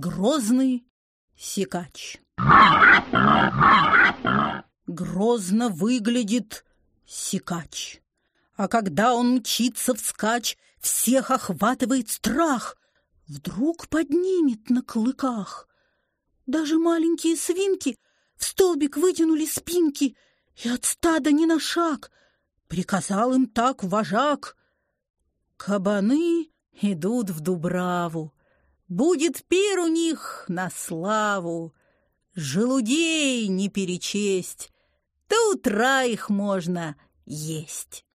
Грозный сикач. Грозно выглядит сикач. А когда он мчится вскачь, всех охватывает страх. Вдруг поднимет на клыках. Даже маленькие свинки в столбик вытянули спинки, и от стада ни на шаг. Приказал им так вожак. Кабаны идут в Дубраву. Будет пир у них на славу. Желудей не перечесть, до утра их можно есть.